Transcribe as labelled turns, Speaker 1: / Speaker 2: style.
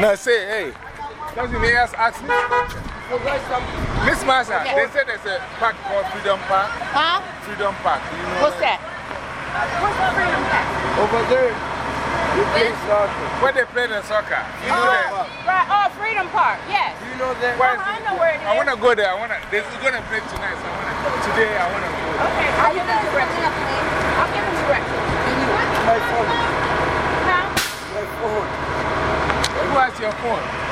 Speaker 1: No, say, hey. Something they ask, ask me. Miss Marsha, they said there's a park called Freedom Park.
Speaker 2: Huh?
Speaker 1: Freedom Park. You know
Speaker 2: What's that? What's the freedom park?
Speaker 3: Over there. You play soccer.
Speaker 1: Where they play the soccer. You know
Speaker 2: Oh,
Speaker 1: that?
Speaker 2: right. Oh, Freedom Park. Yes.
Speaker 3: Do you know that?
Speaker 1: Where is
Speaker 2: Uh-huh, I know where it
Speaker 1: I want to go there. I want to. They're going to play tonight. So I wanna, today, I want to go.
Speaker 2: Okay,
Speaker 1: Has your phone?